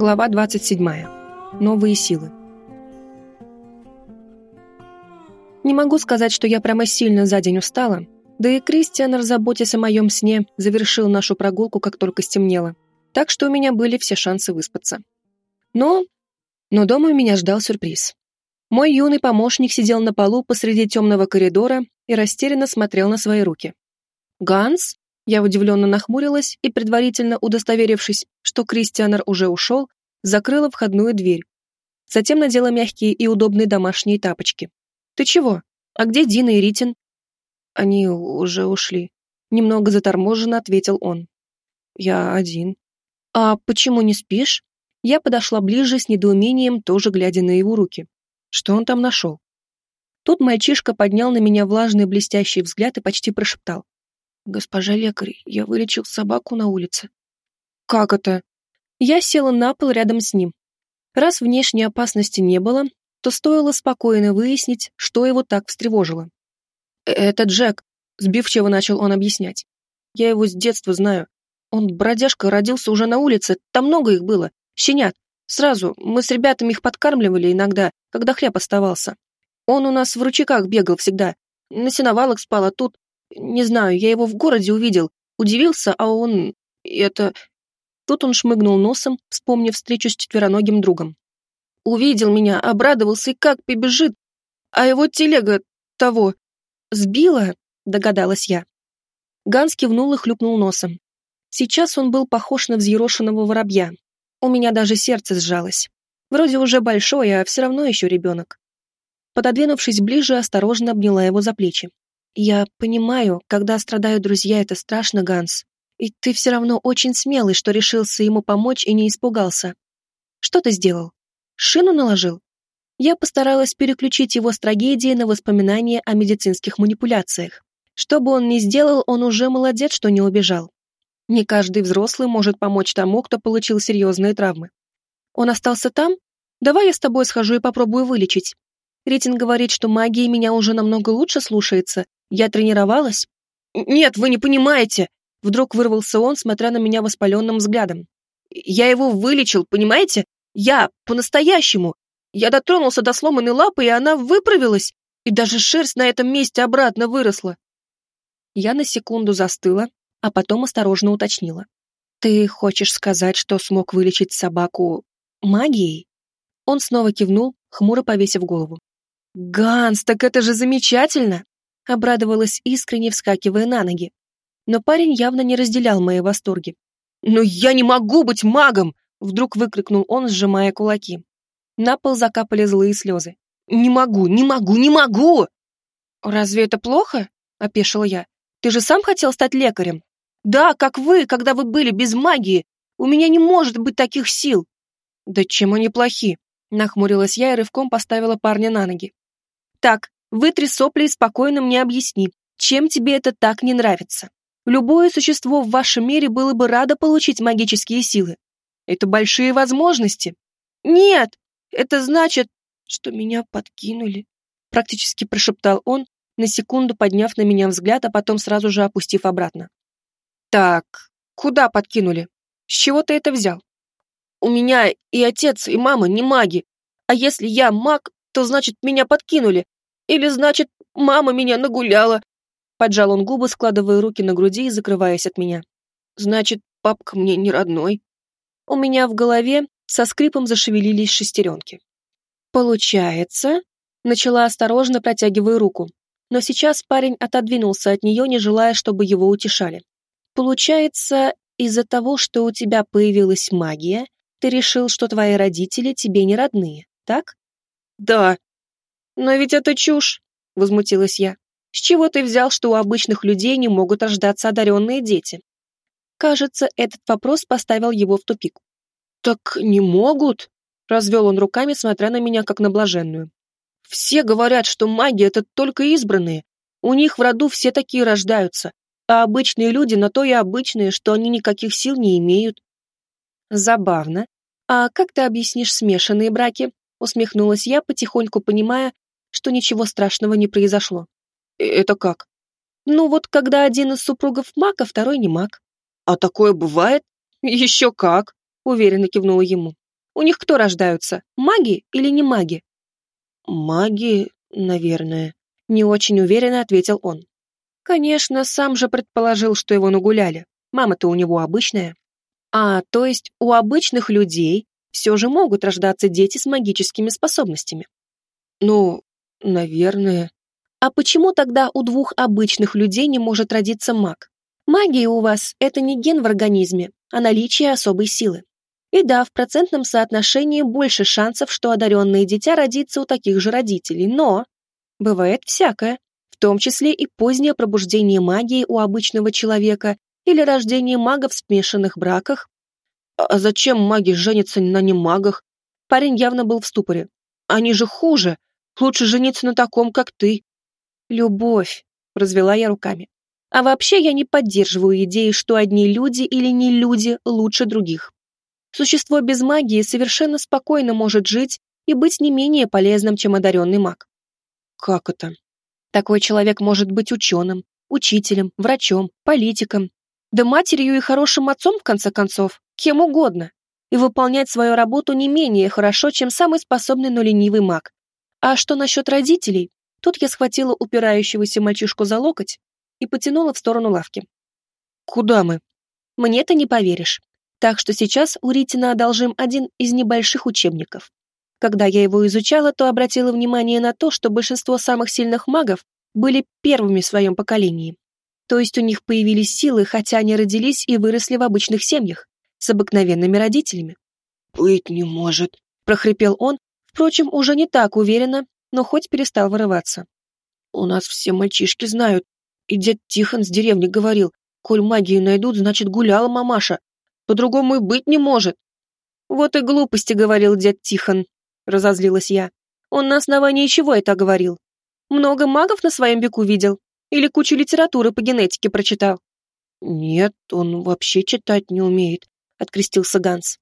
Глава 27. Новые силы. Не могу сказать, что я прямо сильно за день устала, да и Кристиан, раззаботясь о моем сне, завершил нашу прогулку, как только стемнело, так что у меня были все шансы выспаться. Но... Но дома меня ждал сюрприз. Мой юный помощник сидел на полу посреди темного коридора и растерянно смотрел на свои руки. «Ганс?» Я удивленно нахмурилась и, предварительно удостоверившись, что Кристианер уже ушел, закрыла входную дверь. Затем надела мягкие и удобные домашние тапочки. «Ты чего? А где Дина и Ритин?» «Они уже ушли», — немного заторможенно ответил он. «Я один». «А почему не спишь?» Я подошла ближе с недоумением, тоже глядя на его руки. Что он там нашел? Тут мальчишка поднял на меня влажный блестящий взгляд и почти прошептал. «Госпожа лекарь, я вылечил собаку на улице». «Как это?» Я села на пол рядом с ним. Раз внешней опасности не было, то стоило спокойно выяснить, что его так встревожило. «Это Джек», — сбивчиво начал он объяснять. «Я его с детства знаю. Он, бродяжка, родился уже на улице, там много их было, щенят. Сразу, мы с ребятами их подкармливали иногда, когда хлеб оставался. Он у нас в ручейках бегал всегда, на сеновалах спал, а тут не знаю, я его в городе увидел. Удивился, а он... Это... Тут он шмыгнул носом, вспомнив встречу с четвероногим другом. Увидел меня, обрадовался и как побежит. А его телега того... Сбила, догадалась я. Ганс кивнул и хлюпнул носом. Сейчас он был похож на взъерошенного воробья. У меня даже сердце сжалось. Вроде уже большой, а все равно еще ребенок. Пододвинувшись ближе, осторожно обняла его за плечи. «Я понимаю, когда страдают друзья, это страшно, Ганс. И ты все равно очень смелый, что решился ему помочь и не испугался. Что ты сделал? Шину наложил?» Я постаралась переключить его с трагедии на воспоминания о медицинских манипуляциях. Что бы он ни сделал, он уже молодец, что не убежал. Не каждый взрослый может помочь тому, кто получил серьезные травмы. Он остался там? Давай я с тобой схожу и попробую вылечить. Ритин говорит, что магия меня уже намного лучше слушается, я тренировалась? Нет, вы не понимаете. Вдруг вырвался он, смотря на меня воспаленным взглядом. Я его вылечил, понимаете? Я, по-настоящему. Я дотронулся до сломанной лапы, и она выправилась, и даже шерсть на этом месте обратно выросла. Я на секунду застыла, а потом осторожно уточнила. «Ты хочешь сказать, что смог вылечить собаку магией?» Он снова кивнул, хмуро повесив голову. «Ганс, так это же замечательно! обрадовалась искренне, вскакивая на ноги. Но парень явно не разделял мои восторги. «Но я не могу быть магом!» Вдруг выкрикнул он, сжимая кулаки. На пол закапали злые слезы. «Не могу, не могу, не могу!» «Разве это плохо?» — опешила я. «Ты же сам хотел стать лекарем?» «Да, как вы, когда вы были без магии. У меня не может быть таких сил!» «Да чем они плохи?» — нахмурилась я и рывком поставила парня на ноги. «Так, Вытри сопли и спокойно мне объясни, чем тебе это так не нравится. Любое существо в вашем мире было бы радо получить магические силы. Это большие возможности. Нет, это значит, что меня подкинули. Практически прошептал он, на секунду подняв на меня взгляд, а потом сразу же опустив обратно. Так, куда подкинули? С чего ты это взял? У меня и отец, и мама не маги. А если я маг, то значит меня подкинули, или, значит, мама меня нагуляла?» Поджал он губы, складывая руки на груди и закрываясь от меня. «Значит, папка мне не родной». У меня в голове со скрипом зашевелились шестеренки. «Получается...» — начала осторожно, протягивая руку. Но сейчас парень отодвинулся от нее, не желая, чтобы его утешали. «Получается, из-за того, что у тебя появилась магия, ты решил, что твои родители тебе не родные, так?» «Да», «Но ведь это чушь!» — возмутилась я. «С чего ты взял, что у обычных людей не могут рождаться одаренные дети?» Кажется, этот вопрос поставил его в тупик. «Так не могут?» — развел он руками, смотря на меня, как на блаженную. «Все говорят, что маги — это только избранные. У них в роду все такие рождаются, а обычные люди на то и обычные, что они никаких сил не имеют». «Забавно. А как ты объяснишь смешанные браки?» Усмехнулась я, потихоньку понимая, что ничего страшного не произошло. «Э, «Это как?» «Ну вот, когда один из супругов маг, а второй не маг». «А такое бывает?» «Еще как!» — уверенно кивнула ему. У них кто рождаются, маги или не маги? Маги, наверное, не очень уверенно ответил он. Конечно, сам же предположил, что его нагуляли. Мама-то у него обычная. А, то есть у обычных людей все же могут рождаться дети с магическими способностями. Ну, наверное. А почему тогда у двух обычных людей не может родиться маг? Магия у вас – это не ген в организме, а наличие особой силы. И да, в процентном соотношении больше шансов, что одаренное дитя родится у таких же родителей, но бывает всякое, в том числе и позднее пробуждение магии у обычного человека или рождение мага в смешанных браках. А зачем маги женятся на немагах? Парень явно был в ступоре. Они же хуже. Лучше жениться на таком, как ты. Любовь, развела я руками. А вообще я не поддерживаю идеи, что одни люди или не люди лучше других. Существо без магии совершенно спокойно может жить и быть не менее полезным, чем одаренный маг. Как это? Такой человек может быть ученым, учителем, врачом, политиком, да матерью и хорошим отцом, в конце концов, кем угодно, и выполнять свою работу не менее хорошо, чем самый способный, но ленивый маг. А что насчет родителей? Тут я схватила упирающегося мальчишку за локоть и потянула в сторону лавки. «Куда мы?» «Мне ты не поверишь. Так что сейчас у Ритина одолжим один из небольших учебников. Когда я его изучала, то обратила внимание на то, что большинство самых сильных магов были первыми в своем поколении. То есть у них появились силы, хотя они родились и выросли в обычных семьях, с обыкновенными родителями. «Быть не может», — прохрипел он, впрочем, уже не так уверенно, но хоть перестал вырываться. «У нас все мальчишки знают, и дед Тихон с деревни говорил, коль магию найдут, значит, гуляла мамаша, по-другому и быть не может. Вот и глупости говорил дед Тихон, разозлилась я. Он на основании чего это говорил? Много магов на своем веку видел? Или кучу литературы по генетике прочитал? Нет, он вообще читать не умеет, открестился Ганс.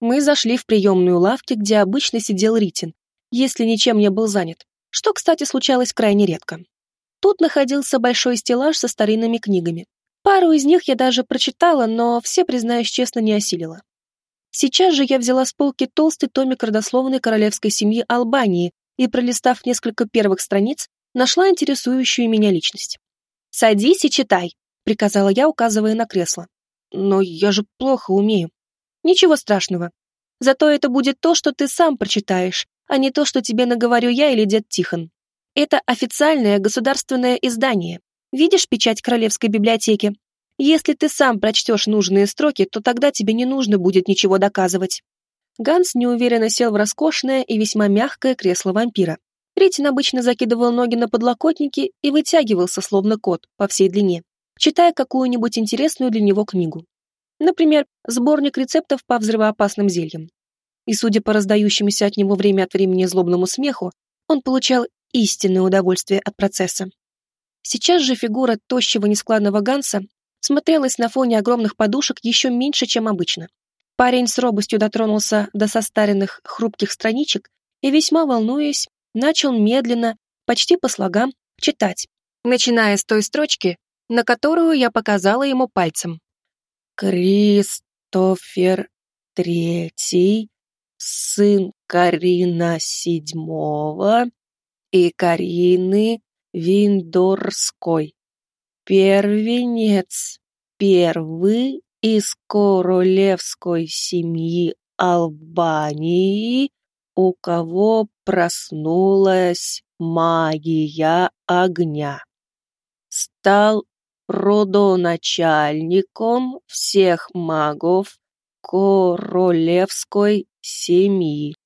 Мы зашли в приемную лавки, где обычно сидел Ритин, если ничем не был занят, что, кстати, случалось крайне редко. Тут находился большой стеллаж со старинными книгами. Пару из них я даже прочитала, но все, признаюсь честно, не осилила. Сейчас же я взяла с полки толстый томик родословной королевской семьи Албании и, пролистав несколько первых страниц, нашла интересующую меня личность. «Садись и читай», — приказала я, указывая на кресло. «Но я же плохо умею». «Ничего страшного. Зато это будет то, что ты сам прочитаешь, а не то, что тебе наговорю я или дед Тихон. Это официальное государственное издание, Видишь печать Королевской библиотеки? Если ты сам прочтешь нужные строки, то тогда тебе не нужно будет ничего доказывать». Ганс неуверенно сел в роскошное и весьма мягкое кресло вампира. Ритин обычно закидывал ноги на подлокотники и вытягивался, словно кот, по всей длине, читая какую-нибудь интересную для него книгу. Например, сборник рецептов по взрывоопасным зельям. И, судя по раздающемуся от него время от времени злобному смеху, он получал истинное удовольствие от процесса. Сейчас же фигура тощего нескладного Ганса смотрелась на фоне огромных подушек еще меньше, чем обычно. Парень с робостью дотронулся до состаренных хрупких страничек и, весьма волнуясь, начал медленно, почти по слогам, читать, начиная с той строчки, на которую я показала ему пальцем. «Кристофер Третий, сын Карина Седьмого и Карины Виндорской. Первенец первый из королевской семьи Албании, у кого проснулась магия огня. Стал родоначальником всех магов королевской семьи.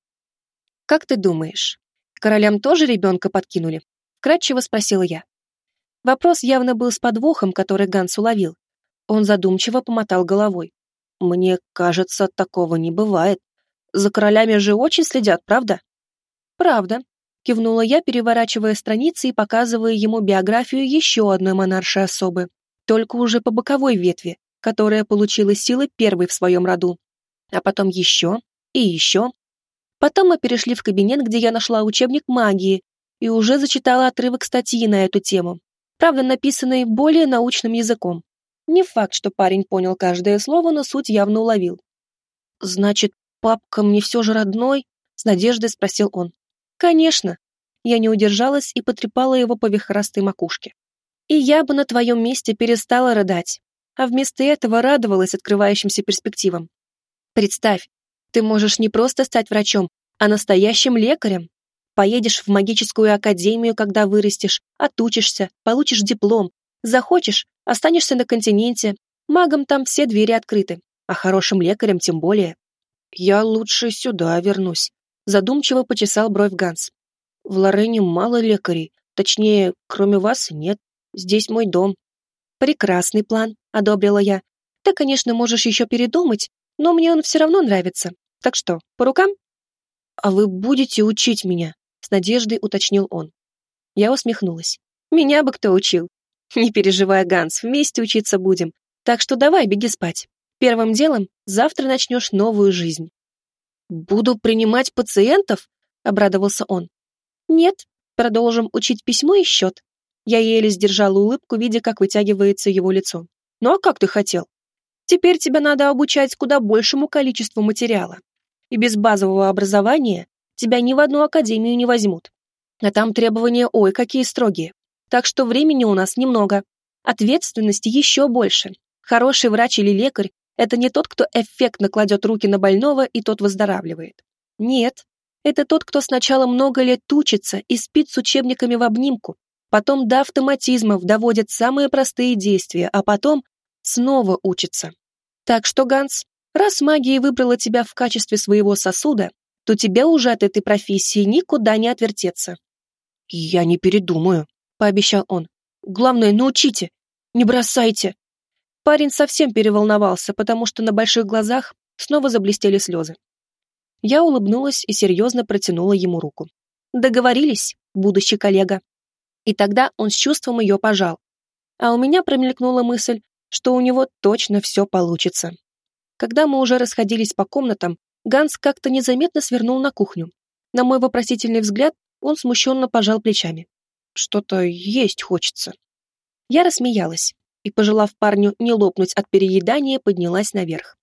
Как ты думаешь, королям тоже ребенка подкинули? Кратчево спросила я. Вопрос явно был с подвохом, который Ганс уловил. Он задумчиво помотал головой. «Мне кажется, такого не бывает. За королями же очень следят, правда?» «Правда», — кивнула я, переворачивая страницы и показывая ему биографию еще одной монаршей особы, только уже по боковой ветви, которая получила силы первой в своем роду. А потом еще и еще. Потом мы перешли в кабинет, где я нашла учебник магии и уже зачитала отрывок статьи на эту тему, правда, написанный более научным языком. Не факт, что парень понял каждое слово, но суть явно уловил. «Значит, папка мне все же родной?» — с надеждой спросил он. «Конечно». Я не удержалась и потрепала его по вихрастой макушке. «И я бы на твоем месте перестала рыдать, а вместо этого радовалась открывающимся перспективам. Представь, ты можешь не просто стать врачом, а настоящим лекарем. Поедешь в магическую академию, когда вырастешь, отучишься, получишь диплом. Захочешь, останешься на континенте. Магам там все двери открыты, а хорошим лекарем тем более. Я лучше сюда вернусь. Задумчиво почесал бровь Ганс. В Лорене мало лекарей, точнее, кроме вас нет. Здесь мой дом. Прекрасный план, одобрила я. Ты, конечно, можешь еще передумать, но мне он все равно нравится. Так что, по рукам? А вы будете учить меня? С надеждой уточнил он. Я усмехнулась. Меня бы кто учил. Не переживай, Ганс, вместе учиться будем. Так что давай, беги спать. Первым делом завтра начнешь новую жизнь. Буду принимать пациентов? Обрадовался он. Нет, продолжим учить письмо и счет. Я еле сдержала улыбку, видя, как вытягивается его лицо. Ну а как ты хотел? Теперь тебя надо обучать куда большему количеству материала. И без базового образования тебя ни в одну академию не возьмут. А там требования ой, какие строгие. Так что времени у нас немного. Ответственности еще больше. Хороший врач или лекарь это не тот, кто эффектно кладет руки на больного, и тот выздоравливает. Нет, это тот, кто сначала много лет учится и спит с учебниками в обнимку, потом до автоматизмов доводит самые простые действия, а потом снова учится. Так что, Ганс, раз магия выбрала тебя в качестве своего сосуда, то тебе уже от этой профессии никуда не отвертеться. «Я не передумаю», — пообещал он. «Главное, научите, не бросайте». Парень совсем переволновался, потому что на больших глазах снова заблестели слезы. Я улыбнулась и серьезно протянула ему руку. Договорились, будущий коллега. И тогда он с чувством ее пожал. А у меня промелькнула мысль, что у него точно все получится. Когда мы уже расходились по комнатам, Ганс как-то незаметно свернул на кухню. На мой вопросительный взгляд он смущенно пожал плечами. Что-то есть хочется. Я рассмеялась и, пожелав парню не лопнуть от переедания, поднялась наверх.